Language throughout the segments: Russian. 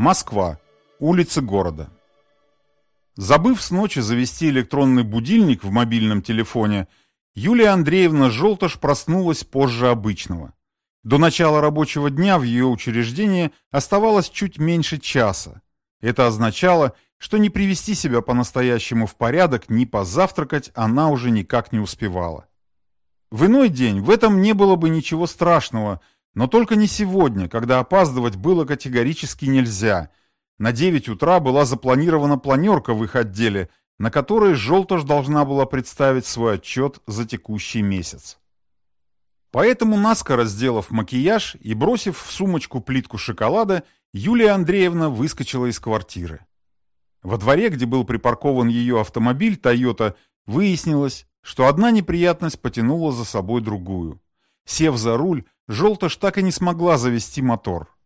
Москва. Улицы города. Забыв с ночи завести электронный будильник в мобильном телефоне, Юлия Андреевна Желтош проснулась позже обычного. До начала рабочего дня в ее учреждении оставалось чуть меньше часа. Это означало, что не привести себя по-настоящему в порядок, ни позавтракать она уже никак не успевала. В иной день в этом не было бы ничего страшного, но только не сегодня, когда опаздывать было категорически нельзя. На 9 утра была запланирована планерка в их отделе, на которой Желтош должна была представить свой отчет за текущий месяц. Поэтому, наскоро сделав макияж и бросив в сумочку плитку шоколада, Юлия Андреевна выскочила из квартиры. Во дворе, где был припаркован ее автомобиль Toyota, выяснилось, что одна неприятность потянула за собой другую. Сев за руль, Желтош так и не смогла завести мотор.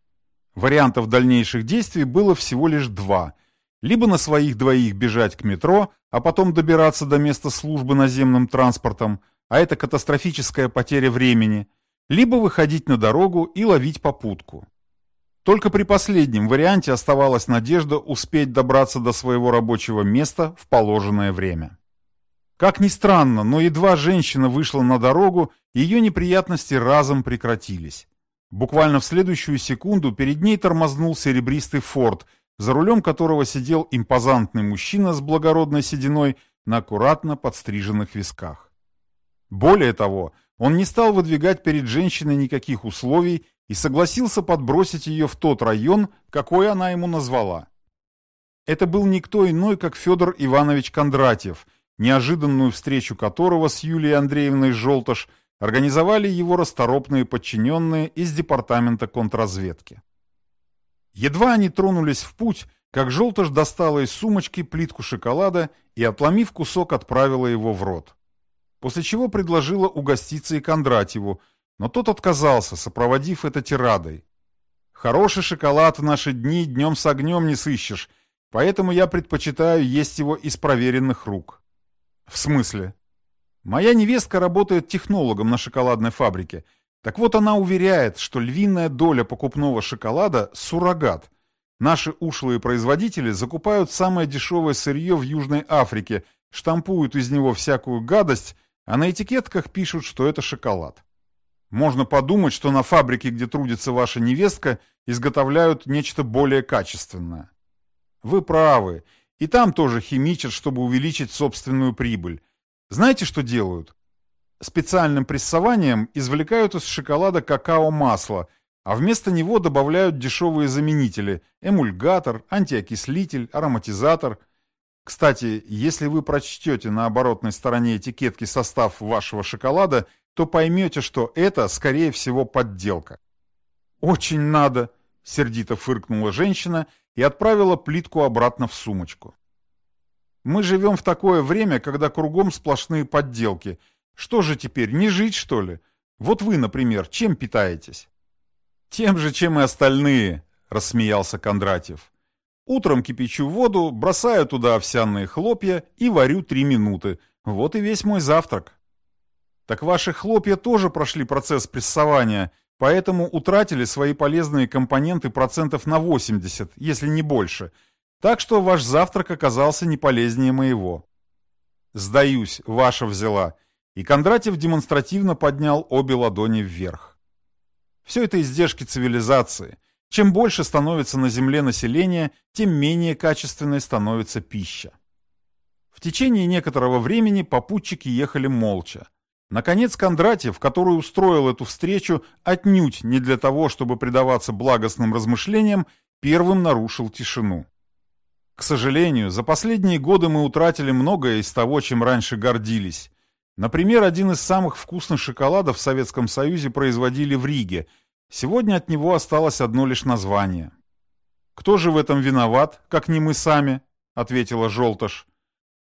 Вариантов дальнейших действий было всего лишь два. Либо на своих двоих бежать к метро, а потом добираться до места службы наземным транспортом, а это катастрофическая потеря времени, либо выходить на дорогу и ловить попутку. Только при последнем варианте оставалась надежда успеть добраться до своего рабочего места в положенное время. Как ни странно, но едва женщина вышла на дорогу, ее неприятности разом прекратились. Буквально в следующую секунду перед ней тормознул серебристый форт, за рулем которого сидел импозантный мужчина с благородной сединой на аккуратно подстриженных висках. Более того, он не стал выдвигать перед женщиной никаких условий и согласился подбросить ее в тот район, какой она ему назвала. Это был никто иной, как Федор Иванович Кондратьев, неожиданную встречу которого с Юлией Андреевной Желтош организовали его расторопные подчиненные из департамента контрразведки. Едва они тронулись в путь, как Желтош достала из сумочки плитку шоколада и, отломив кусок, отправила его в рот. После чего предложила угоститься и Кондратьеву, но тот отказался, сопроводив это тирадой. «Хороший шоколад в наши дни днем с огнем не сыщешь, поэтому я предпочитаю есть его из проверенных рук». «В смысле?» «Моя невестка работает технологом на шоколадной фабрике. Так вот она уверяет, что львиная доля покупного шоколада – суррогат. Наши ушлые производители закупают самое дешевое сырье в Южной Африке, штампуют из него всякую гадость, а на этикетках пишут, что это шоколад. Можно подумать, что на фабрике, где трудится ваша невестка, изготовляют нечто более качественное. Вы правы. И там тоже химичат, чтобы увеличить собственную прибыль. Знаете, что делают? Специальным прессованием извлекают из шоколада какао-масло, а вместо него добавляют дешевые заменители – эмульгатор, антиокислитель, ароматизатор. Кстати, если вы прочтете на оборотной стороне этикетки состав вашего шоколада, то поймете, что это, скорее всего, подделка. «Очень надо!» – сердито фыркнула женщина – и отправила плитку обратно в сумочку. Мы живем в такое время, когда кругом сплошные подделки. Что же теперь, не жить, что ли? Вот вы, например, чем питаетесь? Тем же, чем и остальные, рассмеялся Кондратьев. Утром кипячу воду, бросаю туда овсяные хлопья и варю три минуты. Вот и весь мой завтрак. Так ваши хлопья тоже прошли процесс прессования – поэтому утратили свои полезные компоненты процентов на 80, если не больше, так что ваш завтрак оказался не полезнее моего. Сдаюсь, ваша взяла. И Кондратьев демонстративно поднял обе ладони вверх. Все это издержки цивилизации. Чем больше становится на Земле населения, тем менее качественной становится пища. В течение некоторого времени попутчики ехали молча. Наконец Кондратьев, который устроил эту встречу отнюдь не для того, чтобы предаваться благостным размышлениям, первым нарушил тишину. К сожалению, за последние годы мы утратили многое из того, чем раньше гордились. Например, один из самых вкусных шоколадов в Советском Союзе производили в Риге. Сегодня от него осталось одно лишь название. «Кто же в этом виноват, как не мы сами?» — ответила Желтош.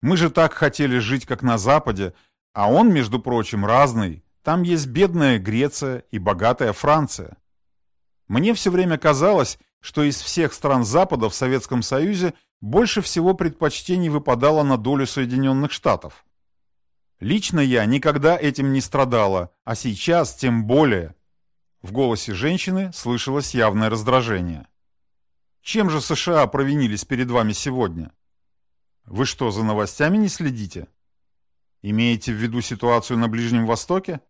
«Мы же так хотели жить, как на Западе, а он, между прочим, разный. Там есть бедная Греция и богатая Франция. Мне все время казалось, что из всех стран Запада в Советском Союзе больше всего предпочтений выпадало на долю Соединенных Штатов. Лично я никогда этим не страдала, а сейчас тем более. В голосе женщины слышалось явное раздражение. Чем же США провинились перед вами сегодня? Вы что, за новостями не следите? Имеете в виду ситуацию на Ближнем Востоке?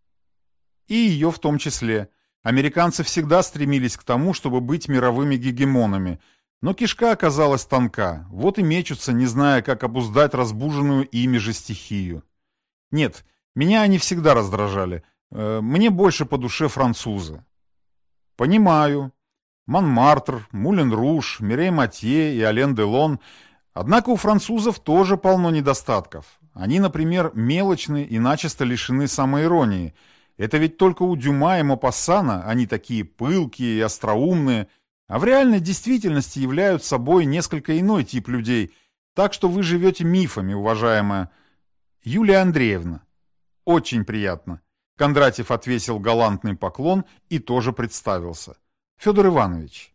И ее в том числе. Американцы всегда стремились к тому, чтобы быть мировыми гегемонами, но кишка оказалась тонка, вот и мечутся, не зная, как обуздать разбуженную ими же стихию. Нет, меня они всегда раздражали. Э, мне больше по душе французы. Понимаю. Монмартр, Мулен Руш, Мирей Матье и Ален Делон. Однако у французов тоже полно недостатков. Они, например, мелочны и начисто лишены самоиронии. Это ведь только у Дюма и Мопассана они такие пылкие и остроумные, а в реальной действительности являют собой несколько иной тип людей, так что вы живете мифами, уважаемая Юлия Андреевна. Очень приятно. Кондратьев отвесил галантный поклон и тоже представился. Федор Иванович.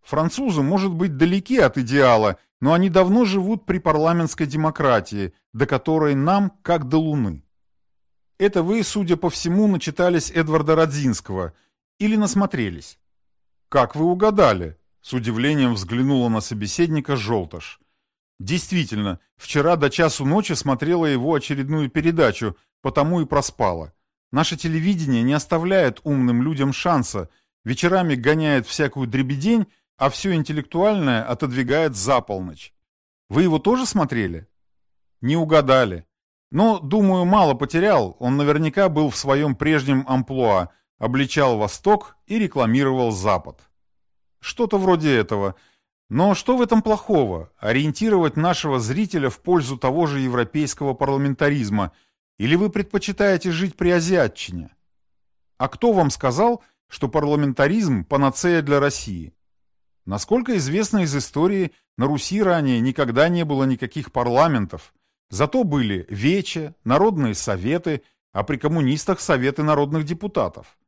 Французы, может быть, далеки от идеала, но они давно живут при парламентской демократии, до которой нам как до Луны. Это вы, судя по всему, начитались Эдварда Родзинского или насмотрелись? Как вы угадали? С удивлением взглянула на собеседника Желтыш. Действительно, вчера до часу ночи смотрела его очередную передачу, потому и проспала. Наше телевидение не оставляет умным людям шанса, вечерами гоняет всякую дребедень, а все интеллектуальное отодвигает за полночь. Вы его тоже смотрели? Не угадали. Но, думаю, мало потерял, он наверняка был в своем прежнем амплуа, обличал Восток и рекламировал Запад. Что-то вроде этого – но что в этом плохого? Ориентировать нашего зрителя в пользу того же европейского парламентаризма? Или вы предпочитаете жить при азиатчине? А кто вам сказал, что парламентаризм – панацея для России? Насколько известно из истории, на Руси ранее никогда не было никаких парламентов. Зато были вече, народные советы, а при коммунистах советы народных депутатов.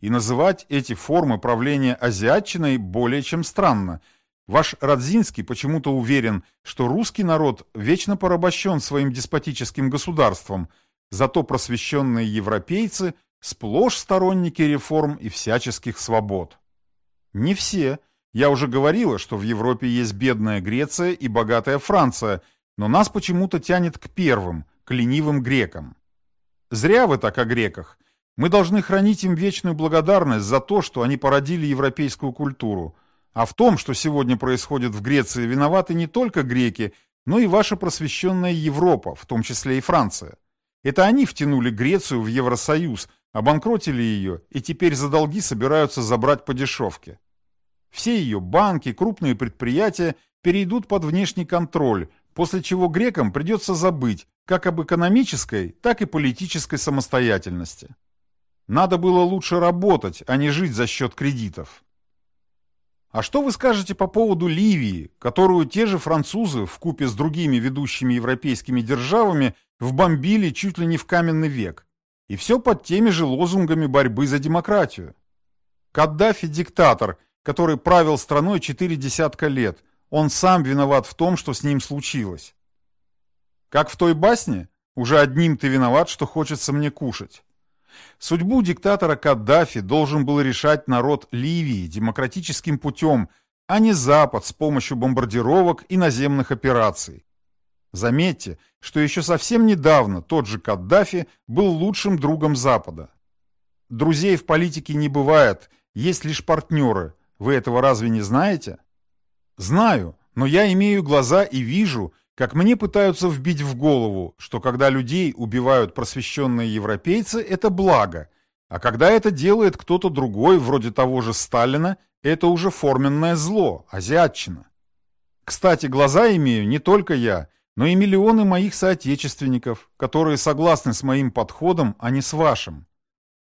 И называть эти формы правления азиатчиной более чем странно – Ваш Радзинский почему-то уверен, что русский народ вечно порабощен своим деспотическим государством, зато просвещенные европейцы сплошь сторонники реформ и всяческих свобод. Не все. Я уже говорила, что в Европе есть бедная Греция и богатая Франция, но нас почему-то тянет к первым, к ленивым грекам. Зря вы так о греках. Мы должны хранить им вечную благодарность за то, что они породили европейскую культуру – а в том, что сегодня происходит в Греции, виноваты не только греки, но и ваша просвещенная Европа, в том числе и Франция. Это они втянули Грецию в Евросоюз, обанкротили ее и теперь за долги собираются забрать по дешевке. Все ее банки, крупные предприятия перейдут под внешний контроль, после чего грекам придется забыть как об экономической, так и политической самостоятельности. Надо было лучше работать, а не жить за счет кредитов. А что вы скажете по поводу Ливии, которую те же французы в купе с другими ведущими европейскими державами вбомбили чуть ли не в каменный век? И все под теми же лозунгами борьбы за демократию. Каддафи – диктатор, который правил страной четыре десятка лет. Он сам виноват в том, что с ним случилось. Как в той басне? Уже одним ты виноват, что хочется мне кушать. Судьбу диктатора Каддафи должен был решать народ Ливии демократическим путем, а не Запад с помощью бомбардировок и наземных операций. Заметьте, что еще совсем недавно тот же Каддафи был лучшим другом Запада. Друзей в политике не бывает, есть лишь партнеры. Вы этого разве не знаете? Знаю, но я имею глаза и вижу – как мне пытаются вбить в голову, что когда людей убивают просвещенные европейцы, это благо, а когда это делает кто-то другой, вроде того же Сталина, это уже форменное зло, азиатчина. Кстати, глаза имею не только я, но и миллионы моих соотечественников, которые согласны с моим подходом, а не с вашим.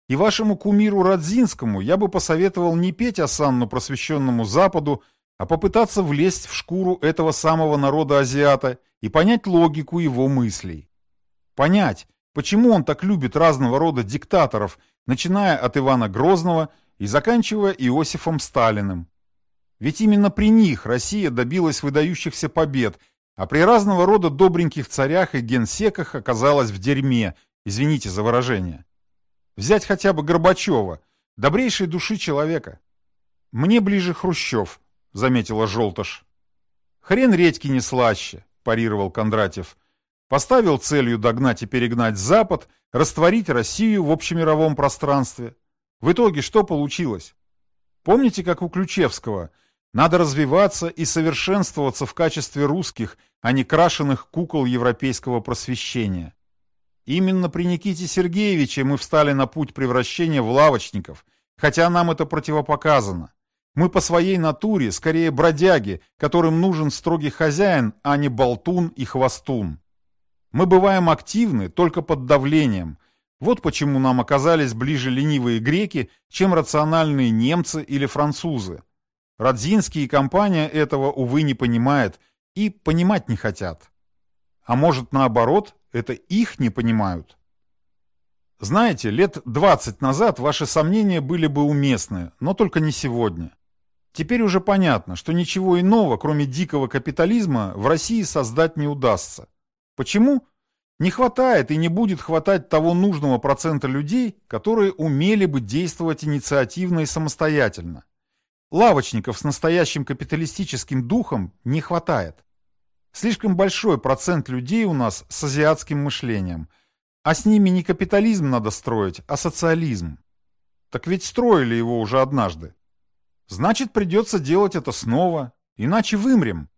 И вашему кумиру Радзинскому я бы посоветовал не петь осанну просвещенному Западу, а попытаться влезть в шкуру этого самого народа азиата и понять логику его мыслей. Понять, почему он так любит разного рода диктаторов, начиная от Ивана Грозного и заканчивая Иосифом Сталиным. Ведь именно при них Россия добилась выдающихся побед, а при разного рода добреньких царях и генсеках оказалась в дерьме, извините за выражение. Взять хотя бы Горбачева, добрейшей души человека. Мне ближе Хрущев, заметила Желтыш. Хрен редьки не слаще, парировал Кондратьев. Поставил целью догнать и перегнать Запад, растворить Россию в общемировом пространстве. В итоге что получилось? Помните, как у Ключевского? Надо развиваться и совершенствоваться в качестве русских, а не крашеных кукол европейского просвещения. Именно при Никите Сергеевиче мы встали на путь превращения в лавочников, хотя нам это противопоказано. Мы по своей натуре скорее бродяги, которым нужен строгий хозяин, а не болтун и хвостун. Мы бываем активны только под давлением. Вот почему нам оказались ближе ленивые греки, чем рациональные немцы или французы. Радзинский и компания этого, увы, не понимает и понимать не хотят. А может, наоборот, это их не понимают? Знаете, лет 20 назад ваши сомнения были бы уместны, но только не сегодня. Теперь уже понятно, что ничего иного, кроме дикого капитализма, в России создать не удастся. Почему? Не хватает и не будет хватать того нужного процента людей, которые умели бы действовать инициативно и самостоятельно. Лавочников с настоящим капиталистическим духом не хватает. Слишком большой процент людей у нас с азиатским мышлением. А с ними не капитализм надо строить, а социализм. Так ведь строили его уже однажды. Значит, придется делать это снова, иначе вымрем.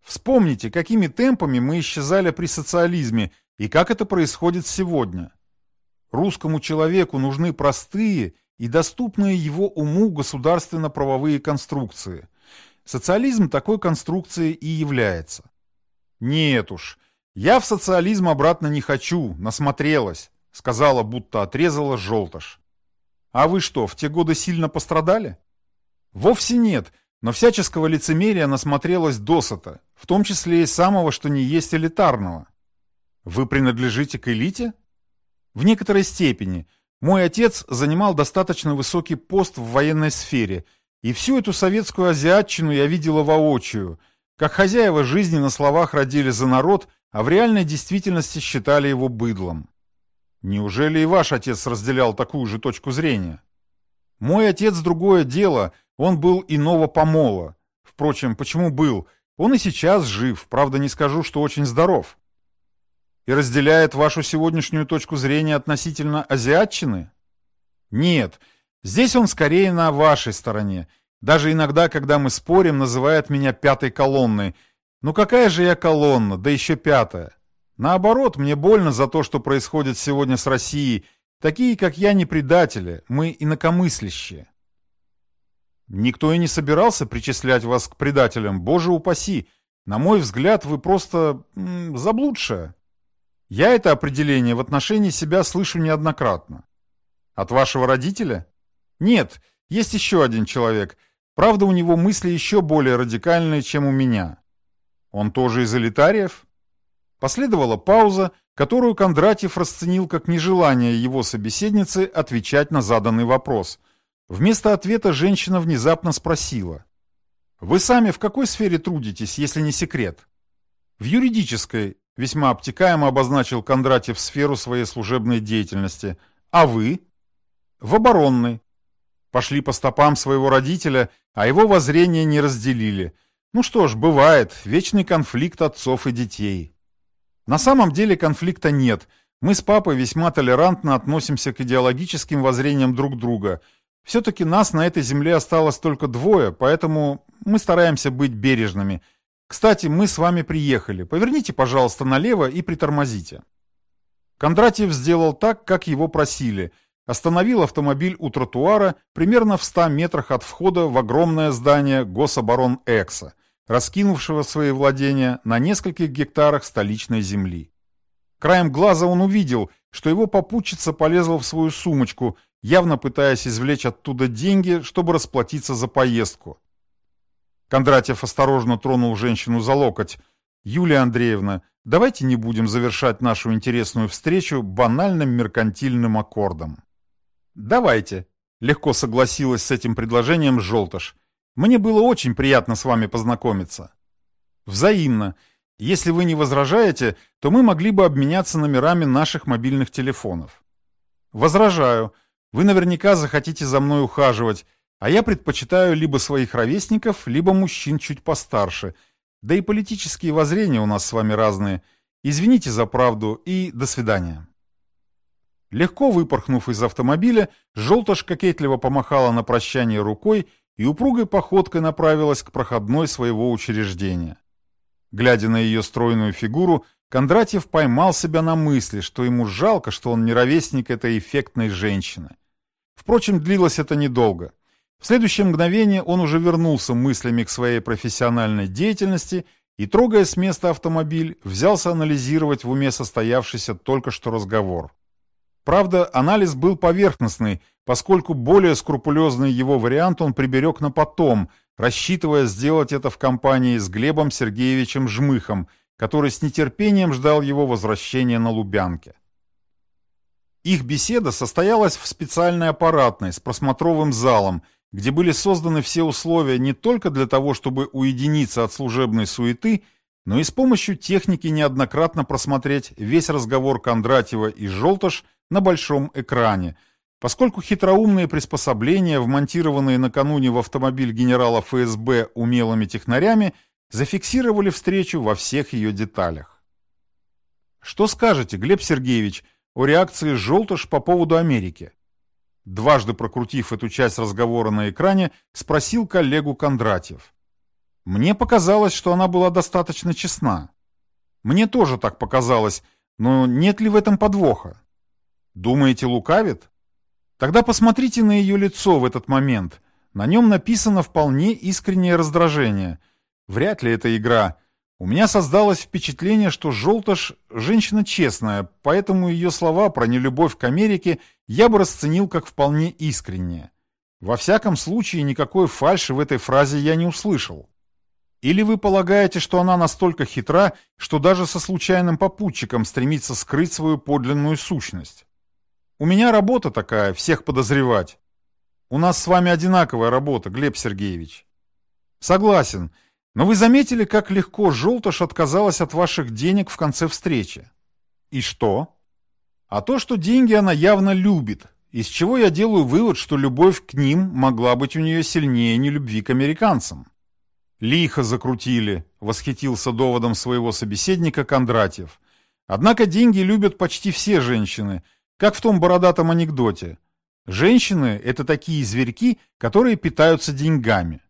Вспомните, какими темпами мы исчезали при социализме и как это происходит сегодня. Русскому человеку нужны простые и доступные его уму государственно-правовые конструкции. Социализм такой конструкцией и является. «Нет уж, я в социализм обратно не хочу, насмотрелась», сказала, будто отрезала желтош. «А вы что, в те годы сильно пострадали?» «Вовсе нет, но всяческого лицемерия насмотрелась досыта, в том числе и самого, что не есть элитарного». «Вы принадлежите к элите?» «В некоторой степени. Мой отец занимал достаточно высокий пост в военной сфере, и всю эту советскую азиатчину я видела воочию – как хозяева жизни на словах родили за народ, а в реальной действительности считали его быдлом. Неужели и ваш отец разделял такую же точку зрения? Мой отец другое дело, он был иного помола. Впрочем, почему был? Он и сейчас жив, правда не скажу, что очень здоров. И разделяет вашу сегодняшнюю точку зрения относительно азиатчины? Нет, здесь он скорее на вашей стороне, даже иногда, когда мы спорим, называет меня пятой колонной. Ну какая же я колонна, да еще пятая. Наоборот, мне больно за то, что происходит сегодня с Россией. Такие, как я, не предатели, мы инакомыслящие. Никто и не собирался причислять вас к предателям, боже упаси. На мой взгляд, вы просто м, заблудшая. Я это определение в отношении себя слышу неоднократно. От вашего родителя? Нет, есть еще один человек. Правда, у него мысли еще более радикальные, чем у меня. Он тоже из элитариев? Последовала пауза, которую Кондратьев расценил как нежелание его собеседницы отвечать на заданный вопрос. Вместо ответа женщина внезапно спросила. «Вы сами в какой сфере трудитесь, если не секрет?» «В юридической», — весьма обтекаемо обозначил Кондратьев сферу своей служебной деятельности. «А вы?» «В оборонной», пошли по стопам своего родителя, а его воззрения не разделили. Ну что ж, бывает, вечный конфликт отцов и детей. На самом деле конфликта нет. Мы с папой весьма толерантно относимся к идеологическим воззрениям друг друга. Все-таки нас на этой земле осталось только двое, поэтому мы стараемся быть бережными. Кстати, мы с вами приехали. Поверните, пожалуйста, налево и притормозите. Кондратьев сделал так, как его просили – остановил автомобиль у тротуара примерно в 100 метрах от входа в огромное здание Гособорон Экса, раскинувшего свои владения на нескольких гектарах столичной земли. Краем глаза он увидел, что его попутчица полезла в свою сумочку, явно пытаясь извлечь оттуда деньги, чтобы расплатиться за поездку. Кондратьев осторожно тронул женщину за локоть. «Юлия Андреевна, давайте не будем завершать нашу интересную встречу банальным меркантильным аккордом». «Давайте», — легко согласилась с этим предложением Желтыш. «Мне было очень приятно с вами познакомиться». «Взаимно. Если вы не возражаете, то мы могли бы обменяться номерами наших мобильных телефонов». «Возражаю. Вы наверняка захотите за мной ухаживать. А я предпочитаю либо своих ровесников, либо мужчин чуть постарше. Да и политические воззрения у нас с вами разные. Извините за правду и до свидания. Легко выпорхнув из автомобиля, Желтош кокетливо помахала на прощание рукой и упругой походкой направилась к проходной своего учреждения. Глядя на ее стройную фигуру, Кондратьев поймал себя на мысли, что ему жалко, что он не ровесник этой эффектной женщины. Впрочем, длилось это недолго. В следующее мгновение он уже вернулся мыслями к своей профессиональной деятельности и, трогая с места автомобиль, взялся анализировать в уме состоявшийся только что разговор. Правда, анализ был поверхностный, поскольку более скрупулезный его вариант он приберег на потом, рассчитывая сделать это в компании с Глебом Сергеевичем Жмыхом, который с нетерпением ждал его возвращения на Лубянке. Их беседа состоялась в специальной аппаратной с просмотровым залом, где были созданы все условия не только для того, чтобы уединиться от служебной суеты, но и с помощью техники неоднократно просмотреть весь разговор Кондратьева и Желтош на большом экране, поскольку хитроумные приспособления, вмонтированные накануне в автомобиль генерала ФСБ умелыми технарями, зафиксировали встречу во всех ее деталях. Что скажете, Глеб Сергеевич, о реакции Желтош по поводу Америки? Дважды прокрутив эту часть разговора на экране, спросил коллегу Кондратьев. Мне показалось, что она была достаточно честна. Мне тоже так показалось, но нет ли в этом подвоха? Думаете, лукавит? Тогда посмотрите на ее лицо в этот момент. На нем написано вполне искреннее раздражение. Вряд ли это игра. У меня создалось впечатление, что Желтыш – женщина честная, поэтому ее слова про нелюбовь к Америке я бы расценил как вполне искренние. Во всяком случае, никакой фальши в этой фразе я не услышал. Или вы полагаете, что она настолько хитра, что даже со случайным попутчиком стремится скрыть свою подлинную сущность? У меня работа такая, всех подозревать. У нас с вами одинаковая работа, Глеб Сергеевич. Согласен, но вы заметили, как легко Желтош отказалась от ваших денег в конце встречи? И что? А то, что деньги она явно любит, из чего я делаю вывод, что любовь к ним могла быть у нее сильнее нелюбви к американцам. Лихо закрутили, восхитился доводом своего собеседника Кондратьев. Однако деньги любят почти все женщины, как в том бородатом анекдоте. Женщины – это такие зверьки, которые питаются деньгами.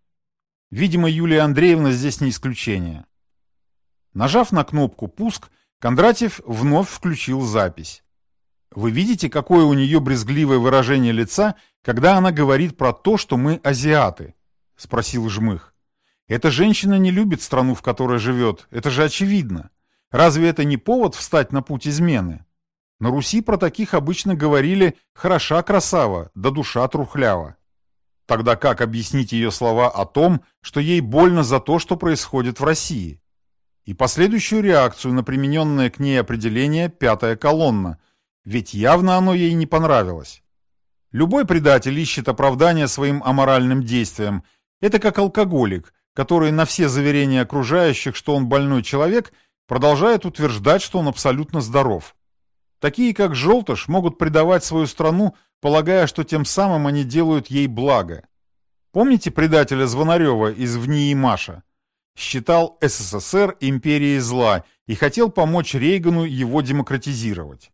Видимо, Юлия Андреевна здесь не исключение. Нажав на кнопку «Пуск», Кондратьев вновь включил запись. Вы видите, какое у нее брезгливое выражение лица, когда она говорит про то, что мы азиаты? Спросил Жмых. Эта женщина не любит страну, в которой живет. Это же очевидно. Разве это не повод встать на путь измены? На Руси про таких обычно говорили «хороша красава, да душа трухлява». Тогда как объяснить ее слова о том, что ей больно за то, что происходит в России? И последующую реакцию на примененное к ней определение «пятая колонна», ведь явно оно ей не понравилось. Любой предатель ищет оправдания своим аморальным действиям. Это как алкоголик, который на все заверения окружающих, что он больной человек, продолжает утверждать, что он абсолютно здоров. Такие, как Желтыш, могут предавать свою страну, полагая, что тем самым они делают ей благо. Помните предателя Звонарева из «Вни Маша»? Считал СССР империей зла и хотел помочь Рейгану его демократизировать.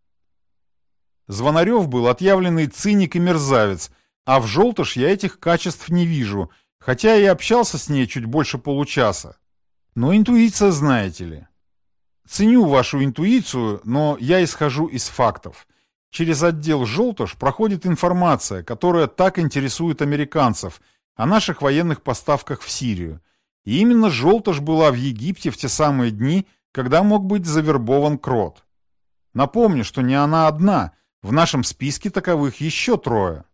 Звонарев был отъявленный циник и мерзавец, а в Желтыш я этих качеств не вижу, хотя и общался с ней чуть больше получаса. Но интуиция, знаете ли. Ценю вашу интуицию, но я исхожу из фактов. Через отдел «Желтыш» проходит информация, которая так интересует американцев, о наших военных поставках в Сирию. И именно «Желтыш» была в Египте в те самые дни, когда мог быть завербован Крот. Напомню, что не она одна – в нашем списке таковых еще трое.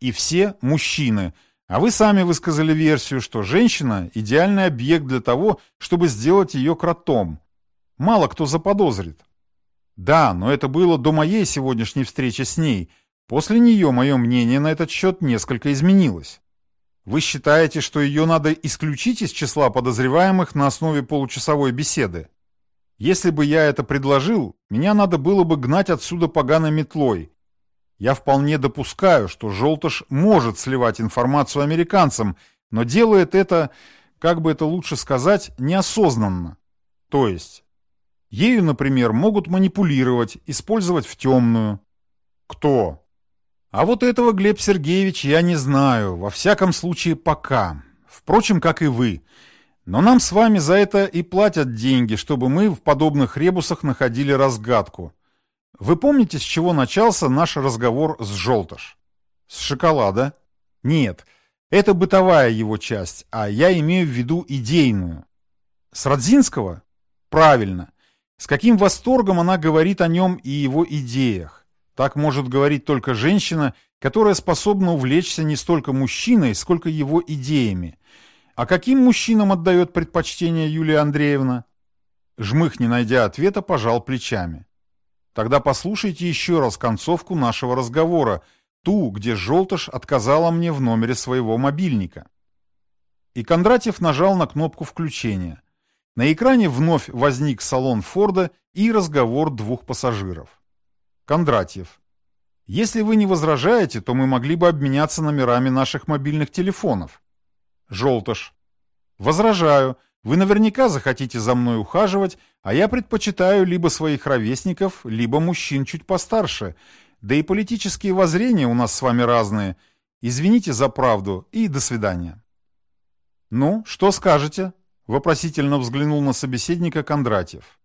И все мужчины. А вы сами высказали версию, что женщина – идеальный объект для того, чтобы сделать ее кротом. Мало кто заподозрит. Да, но это было до моей сегодняшней встречи с ней. После нее мое мнение на этот счет несколько изменилось. Вы считаете, что ее надо исключить из числа подозреваемых на основе получасовой беседы? Если бы я это предложил, меня надо было бы гнать отсюда поганой метлой. Я вполне допускаю, что Желтыш может сливать информацию американцам, но делает это, как бы это лучше сказать, неосознанно. То есть, ею, например, могут манипулировать, использовать в темную. Кто? А вот этого, Глеб Сергеевич, я не знаю, во всяком случае пока. Впрочем, как и вы. Но нам с вами за это и платят деньги, чтобы мы в подобных ребусах находили разгадку. Вы помните, с чего начался наш разговор с Желтыш? С шоколада? Нет, это бытовая его часть, а я имею в виду идейную. С Родзинского? Правильно. С каким восторгом она говорит о нем и его идеях. Так может говорить только женщина, которая способна увлечься не столько мужчиной, сколько его идеями. А каким мужчинам отдает предпочтение Юлия Андреевна? Жмых, не найдя ответа, пожал плечами. Тогда послушайте еще раз концовку нашего разговора, ту, где Желтыш отказала мне в номере своего мобильника. И Кондратьев нажал на кнопку включения. На экране вновь возник салон Форда и разговор двух пассажиров. Кондратьев. Если вы не возражаете, то мы могли бы обменяться номерами наших мобильных телефонов. Желтыш. Возражаю. Вы наверняка захотите за мной ухаживать, а я предпочитаю либо своих ровесников, либо мужчин чуть постарше. Да и политические воззрения у нас с вами разные. Извините за правду и до свидания. Ну, что скажете? Вопросительно взглянул на собеседника Кондратьев.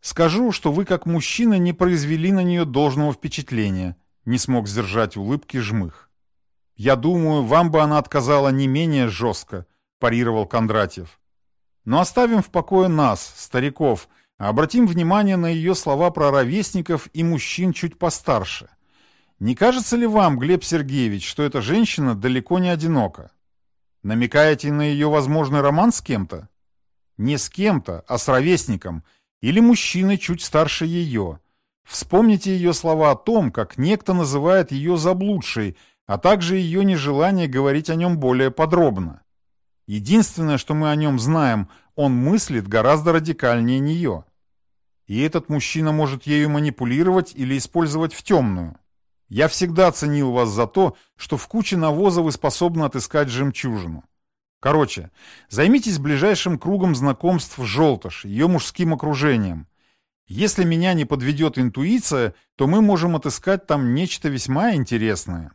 Скажу, что вы как мужчина не произвели на нее должного впечатления, не смог сдержать улыбки жмых. Я думаю, вам бы она отказала не менее жестко, парировал Кондратьев. Но оставим в покое нас, стариков, а обратим внимание на ее слова про ровесников и мужчин чуть постарше. Не кажется ли вам, Глеб Сергеевич, что эта женщина далеко не одинока? Намекаете на ее возможный роман с кем-то? Не с кем-то, а с ровесником, или мужчиной чуть старше ее. Вспомните ее слова о том, как некто называет ее заблудшей, а также ее нежелание говорить о нем более подробно. Единственное, что мы о нем знаем, он мыслит гораздо радикальнее нее. И этот мужчина может ею манипулировать или использовать в темную. Я всегда ценил вас за то, что в куче навоза вы способны отыскать жемчужину. Короче, займитесь ближайшим кругом знакомств Желтыш, ее мужским окружением. Если меня не подведет интуиция, то мы можем отыскать там нечто весьма интересное.